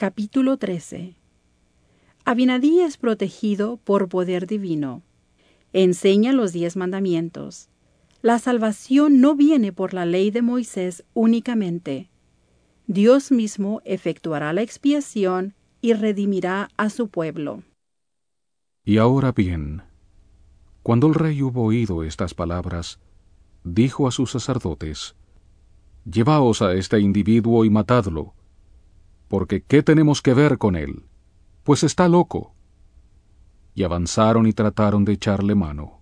Capítulo 13 Abinadí es protegido por poder divino. Enseña los diez mandamientos. La salvación no viene por la ley de Moisés únicamente. Dios mismo efectuará la expiación y redimirá a su pueblo. Y ahora bien, cuando el rey hubo oído estas palabras, dijo a sus sacerdotes, Llevaos a este individuo y matadlo, porque ¿qué tenemos que ver con él? Pues está loco. Y avanzaron y trataron de echarle mano.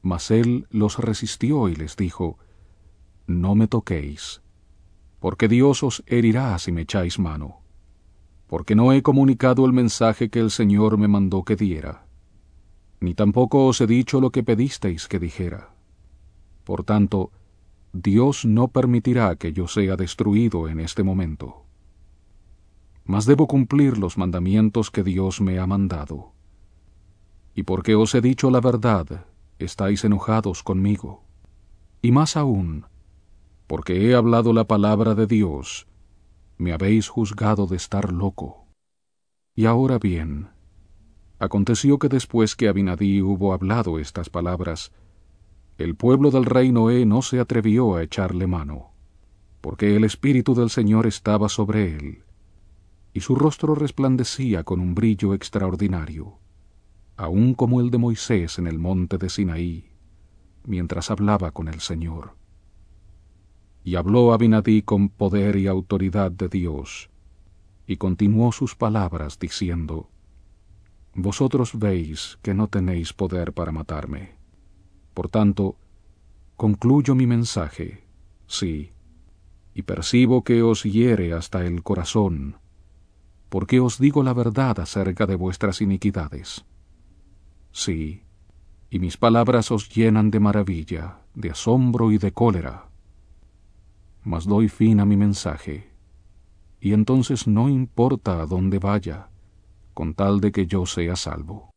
Mas él los resistió y les dijo, No me toquéis, porque Dios os herirá si me echáis mano, porque no he comunicado el mensaje que el Señor me mandó que diera, ni tampoco os he dicho lo que pedisteis que dijera. Por tanto, Dios no permitirá que yo sea destruido en este momento. Mas debo cumplir los mandamientos que Dios me ha mandado. Y porque os he dicho la verdad, estáis enojados conmigo. Y más aún, porque he hablado la palabra de Dios, me habéis juzgado de estar loco. Y ahora bien, aconteció que después que Abinadí hubo hablado estas palabras, el pueblo del rey Noé no se atrevió a echarle mano, porque el Espíritu del Señor estaba sobre él, y su rostro resplandecía con un brillo extraordinario, aun como el de Moisés en el monte de Sinaí, mientras hablaba con el Señor. Y habló Abinadí con poder y autoridad de Dios, y continuó sus palabras diciendo, Vosotros veis que no tenéis poder para matarme. Por tanto, concluyo mi mensaje, sí, y percibo que os hiere hasta el corazón, porque os digo la verdad acerca de vuestras iniquidades. Sí, y mis palabras os llenan de maravilla, de asombro y de cólera mas doy fin a mi mensaje, y entonces no importa a dónde vaya, con tal de que yo sea salvo.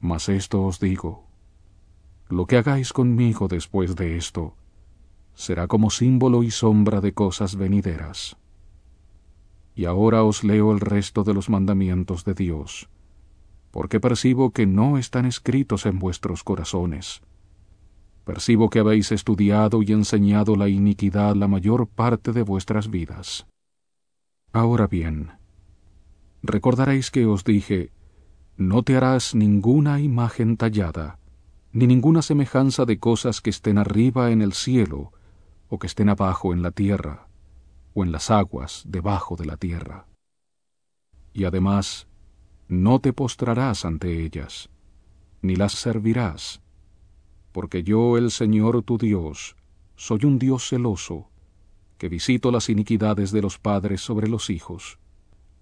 Mas esto os digo, lo que hagáis conmigo después de esto, será como símbolo y sombra de cosas venideras. Y ahora os leo el resto de los mandamientos de Dios, porque percibo que no están escritos en vuestros corazones, Percibo que habéis estudiado y enseñado la iniquidad la mayor parte de vuestras vidas. Ahora bien, recordaréis que os dije, no te harás ninguna imagen tallada, ni ninguna semejanza de cosas que estén arriba en el cielo, o que estén abajo en la tierra, o en las aguas debajo de la tierra. Y además, no te postrarás ante ellas, ni las servirás, porque yo, el Señor tu Dios, soy un Dios celoso, que visito las iniquidades de los padres sobre los hijos,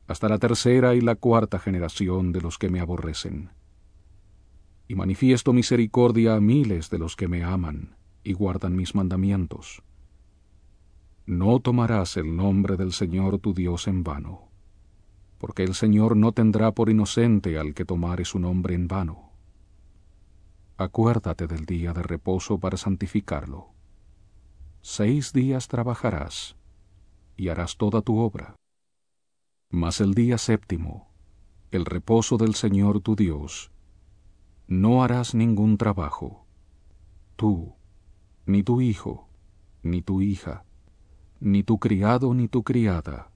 hasta la tercera y la cuarta generación de los que me aborrecen. Y manifiesto misericordia a miles de los que me aman y guardan mis mandamientos. No tomarás el nombre del Señor tu Dios en vano, porque el Señor no tendrá por inocente al que tomare su nombre en vano acuérdate del día de reposo para santificarlo. Seis días trabajarás y harás toda tu obra. Mas el día séptimo, el reposo del Señor tu Dios, no harás ningún trabajo. Tú, ni tu hijo, ni tu hija, ni tu criado ni tu criada,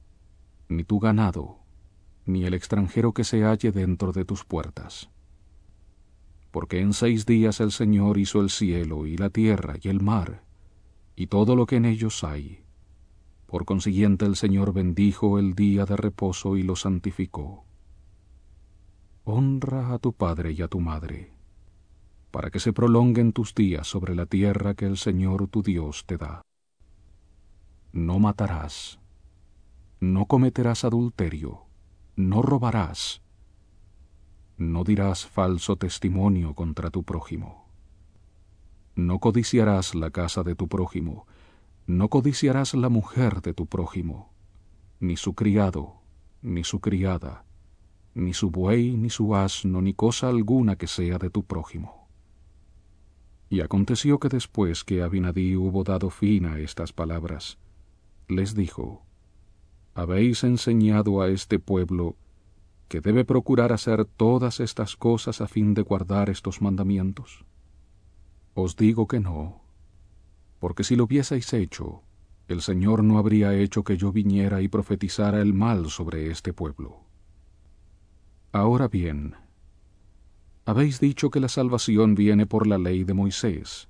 ni tu ganado, ni el extranjero que se halle dentro de tus puertas porque en seis días el Señor hizo el cielo y la tierra y el mar, y todo lo que en ellos hay. Por consiguiente el Señor bendijo el día de reposo y lo santificó. Honra a tu padre y a tu madre, para que se prolonguen tus días sobre la tierra que el Señor tu Dios te da. No matarás, no cometerás adulterio, no robarás, no dirás falso testimonio contra tu prójimo. No codiciarás la casa de tu prójimo, no codiciarás la mujer de tu prójimo, ni su criado, ni su criada, ni su buey, ni su asno, ni cosa alguna que sea de tu prójimo. Y aconteció que después que Abinadí hubo dado fin a estas palabras, les dijo, habéis enseñado a este pueblo que debe procurar hacer todas estas cosas a fin de guardar estos mandamientos? Os digo que no, porque si lo hubieseis hecho, el Señor no habría hecho que yo viniera y profetizara el mal sobre este pueblo. Ahora bien, habéis dicho que la salvación viene por la ley de Moisés.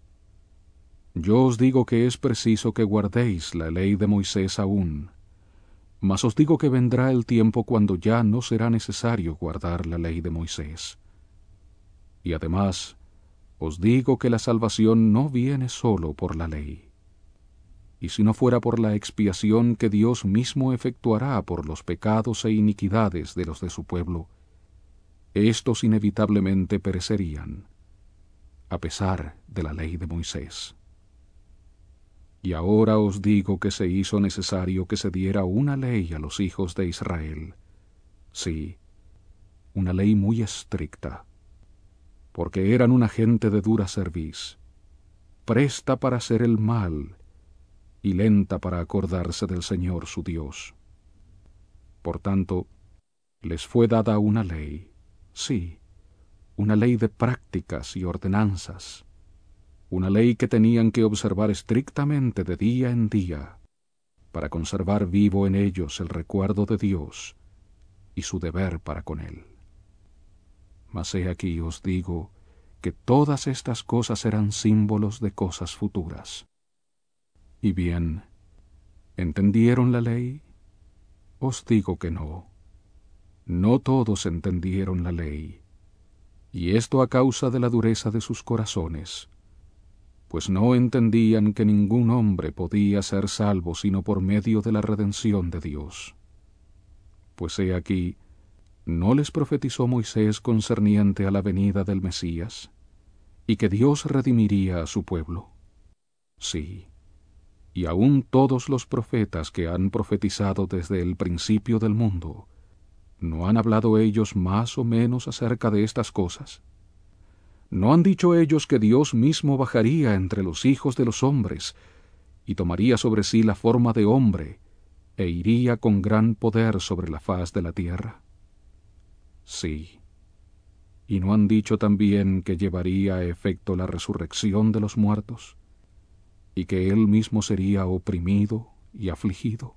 Yo os digo que es preciso que guardéis la ley de Moisés aún, mas os digo que vendrá el tiempo cuando ya no será necesario guardar la ley de Moisés. Y además, os digo que la salvación no viene sólo por la ley y si no fuera por la expiación que Dios mismo efectuará por los pecados e iniquidades de los de su pueblo, éstos inevitablemente perecerían, a pesar de la ley de Moisés. Y ahora os digo que se hizo necesario que se diera una ley a los hijos de Israel, sí, una ley muy estricta, porque eran una gente de dura cerviz, presta para hacer el mal, y lenta para acordarse del Señor su Dios. Por tanto, les fue dada una ley, sí, una ley de prácticas y ordenanzas, una ley que tenían que observar estrictamente de día en día, para conservar vivo en ellos el recuerdo de Dios y su deber para con Él. Mas he aquí os digo que todas estas cosas eran símbolos de cosas futuras. Y bien, ¿entendieron la ley? Os digo que no. No todos entendieron la ley, y esto a causa de la dureza de sus corazones, pues no entendían que ningún hombre podía ser salvo sino por medio de la redención de Dios. Pues he aquí, ¿no les profetizó Moisés concerniente a la venida del Mesías, y que Dios redimiría a su pueblo? Sí y aun todos los profetas que han profetizado desde el principio del mundo, ¿no han hablado ellos más o menos acerca de estas cosas? ¿No han dicho ellos que Dios mismo bajaría entre los hijos de los hombres y tomaría sobre sí la forma de hombre e iría con gran poder sobre la faz de la tierra? Sí. ¿Y no han dicho también que llevaría a efecto la resurrección de los muertos? y que él mismo sería oprimido y afligido.